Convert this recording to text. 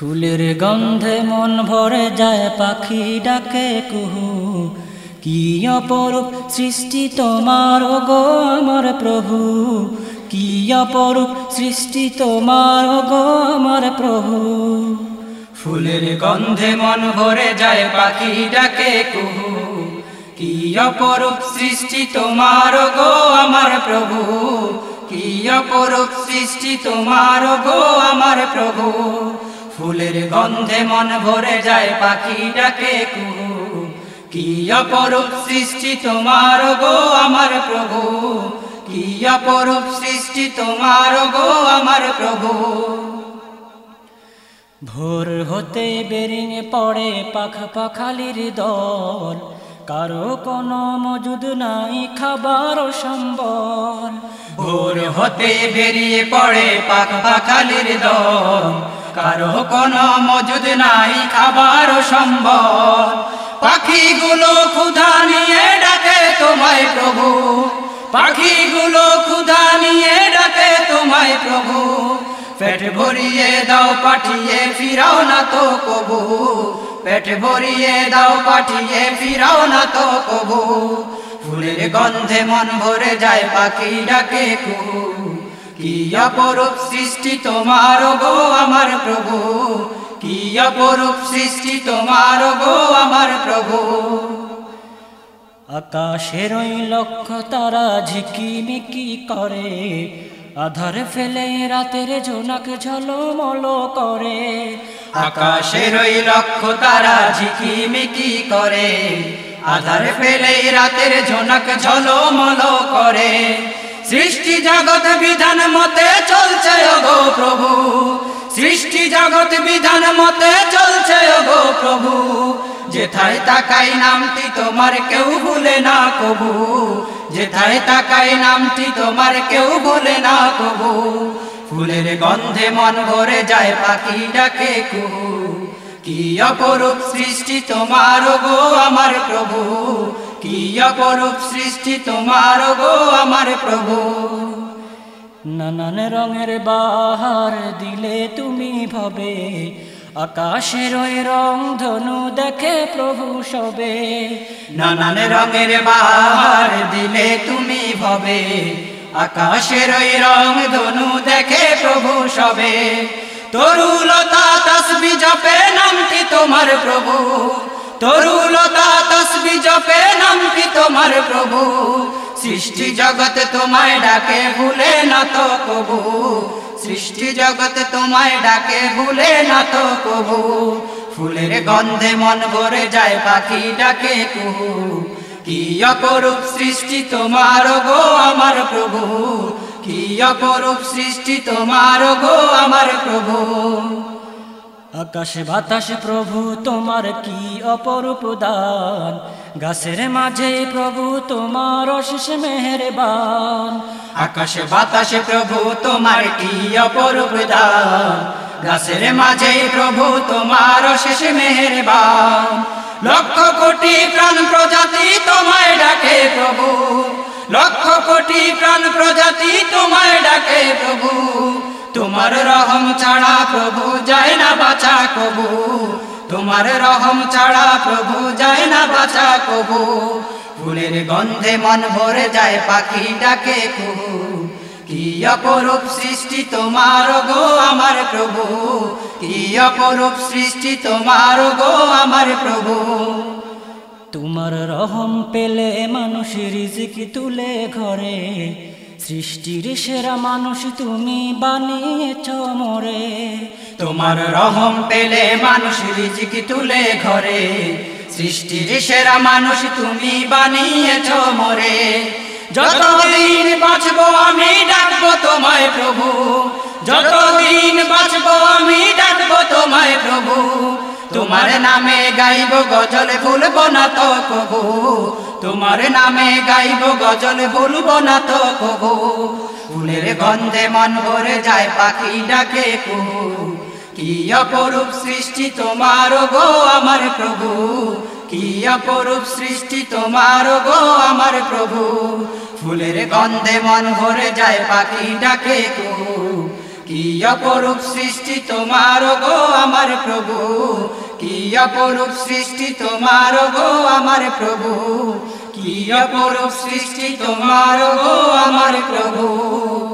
ফুলের গন্ধে মন ভরে যায় পাখি ডাকে কুহু। কি অপরূপ সৃষ্টি তোমার গো আমার প্রভু। কি অপরূপ সৃষ্টি তোমার গো আমার প্রভু। ফুলের গন্ধে মন ভরে যায় পাখি ডাকে কুহু। কি অপরূপ সৃষ্টি তোমার গো আমার প্রভু। কি অপরূপ সৃষ্টি তোমার গো আমার প্রভু। ফুলের গন্ধে মন ভরে যায় পাখি ডাকে কুহু। কি অপরূপ সৃষ্টি তোমার গো আমার প্রভু। কি অপরূপ সৃষ্টি তোমার গো আমার প্রভু। ভোর হতে বেরিয়ে পড়ে পাখ পাখালির দল। কারও কোনো মজুদ নাই খাবার সম্বল। ভোর হতে বেরিয়ে পড়ে পাখ পাখালির দল। কারও কোনো মজুদ নাই খাবার সম্ভব। পাখিগুলো ক্ষুধা নিয়ে ডাকে তোমায় প্রভু। পাখিগুলো ক্ষুধা নিয়ে ডাকে তোমায় প্রভু। পেট ভরিয়ে দাও, পাঠিয়ে ফিরাও না তো কবু। পেট ভরিয়ে দাও, পাঠিয়ে ফিরাও না তো কবু। ফুলের গন্ধে মন ভরে যায়, পাখি ডাকে কুহু কি অপরূপ সৃষ্টি তোমার গো আমার প্রভু? কি অপরূপ সৃষ্টি তোমার গো আমার প্রভু? আকাশের ওই লক্ষ্য তারা ঝিকিমিকি করে, আধার ফেলে রাতের জোনাক ঝলমল করে। আকাশের ওই লক্ষ তারা ঝিকিমিকি করে, আধার ফেলে রাতের ঝোনাক ঝলমল করে। সৃষ্টি জগৎ বিধান মতে চলছে গো প্রভু। সৃষ্টি জগৎ বিধান মতে চলছে গো প্রভু। যেথায় তাকাই নামটি তোমার কেউ ভুলে না কবু। যেথায় তাকাই নামটি তোমার কেউ ভুলে না কবু। ফুলের গন্ধে মন ভরে যায় পাখি ডাকে কুহু। কি অপরূপ সৃষ্টি তোমার গো আমার প্রভু। কি অপরূপ সৃষ্টি তোমার গো আমার প্রভু? নানান রঙের বাহার দিলে তুমি ভবে, আকাশের ওই রং ধনু দেখে প্রভু সবে নানান রঙের বাহার দিলে তুমি ভবে, আকাশের ওই রং ধনু দেখে প্রভু সবে তরুলতা তসবি জপে নামটি তোমার প্রভু, তরুলতা তসবি জপে নামটি তোমার প্রভু। সৃষ্টি জগৎ তোমায় ডাকে, ভুলে না তো কবু সৃষ্টি জগৎ তোমায় ডাকে, ভুলে না তো কবু ফুলের গন্ধে মন ভরে যায়, পাখি ডাকে কুহু। কি অপরূপ সৃষ্টি তোমার গো আমার প্রভু। কি অপরূপ সৃষ্টি তোমার গো আমার প্রভু। আকাশ বাতাস প্রভু, তোমার কি অপরূপ দান? গাছের মাঝে প্রভু, তোমার অশেষ মেহেরবান। আকাশ বাতাসে প্রভু, তোমার কি অপরূপ দান? গাছের মাঝে প্রভু, তোমার শেষ মেহেরবান। লক্ষ কোটি প্রাণ প্রজাতি তোমায় ডাকে প্রভু। লক্ষ কোটি প্রাণ প্রজাতি তোমায় ডাকে প্রভু। তোমার রহম ছাড়া প্রভু যায় না বাঁচা কবু। তোমার রহম ছাড়া প্রভু যায় না বাঁচা কবু। ফুলের গন্ধে মন ভরে যায় পাখি ডাকে কুহু। কি সৃষ্টি তোমার গো আমার প্রভু। কি অপরূপ সৃষ্টি তোমার গো আমার প্রভু। তোমার রহম পেলে মানুষ রিজিকি তুলে ঘরে। সৃষ্টির সেরা মানুষ তুমি বানিয়েছ মরে। তোমার রহম পেলে মানুষ রিজিকি তুলে ঘরে। সৃষ্টির সেরা মানুষ তুমি বানিয়েছ মরে। যতদিন বাঁচবো আমি ডাকবো তোমায় প্রভু। যতদিন বাঁচবো আমি ডাকবো তোমায় প্রভু। তোমার নামে গাইব গজল ভুলবো না তো কবু। তোমার নামে গাইব গজল ভুলবো না তো কবু। ফুলের গন্ধে মন ভরে যায় পাখি ডাকে কুহু। কি অপরূপ সৃষ্টি তোমার গো আমার প্রভু। কি অপরূপ সৃষ্টি তোমার গো আমার প্রভু। ফুলের গন্ধে মন ভরে যায় পাখি ডাকে কুহু। কি অপরূপ সৃষ্টি তোমার গো আমার প্রভু? কি অপরূপ সৃষ্টি তোমার গো আমার প্রভু? কি অপরূপ সৃষ্টি তোমার গো আমার প্রভু?